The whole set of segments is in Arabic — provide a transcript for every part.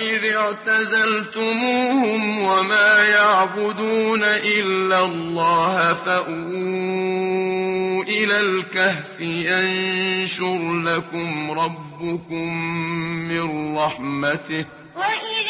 إذ اعتزلتموهم وما يعبدون إلا الله فأووا إلى الكهف ينشر لكم ربكم من رحمته وإذ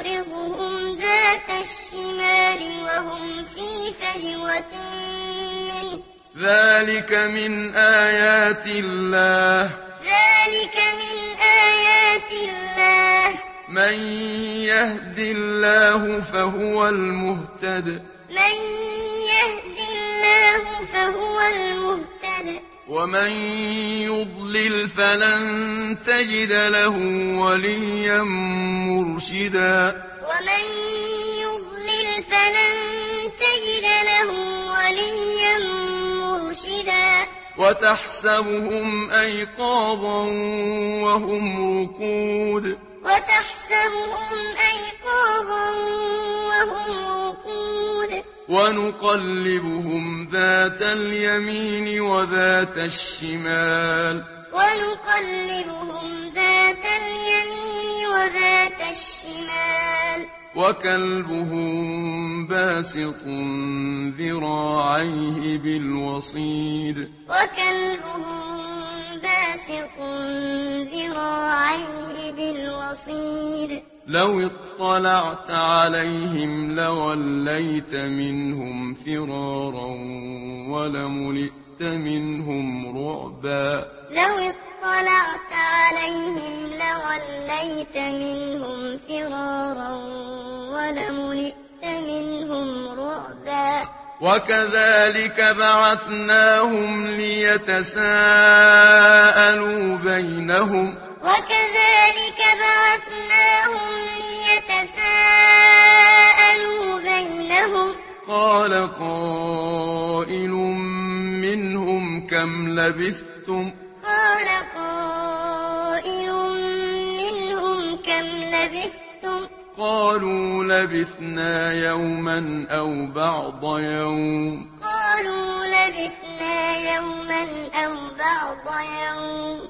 تقرضهم ذات الشمال وهم في فجوة ذلك من آيات الله. ذلك من آيات الله. من يهد الله فهو المهتد. من يهد الله فهو المهتد. ومن يضلل فلن تجد له وليا مرشدا ومن يضلل فلن تجد له وليا مرشدا وتحسبهم أيقاظا وهم ركود وتحسبهم أيقاظا وهم ركود ونقلبهم ذات اليمين وذات الشمال. ونقلبهم ذات اليمين وذات الشمال. وكلبهم باسط ذراعيه بالوصيد. وكلبهم باسط ذراعيه بالوصيد. لو اطلعت عليهم لوليت منهم فرارا ولملئت منهم رعبا. لو اطلعت عليهم لوليت منهم فرارا ولملئت منهم رعبا. وكذلك بعثناهم ليتساءلوا بينهم وكذلك بعثناهم ليتساءلوا بينهم. قال قائل منهم كم لبثتم؟ قال قائل منهم كم لبثتم؟ قالوا لبثنا يوما أو بعض يوم. قالوا لبثنا يوما أو بعض يوم.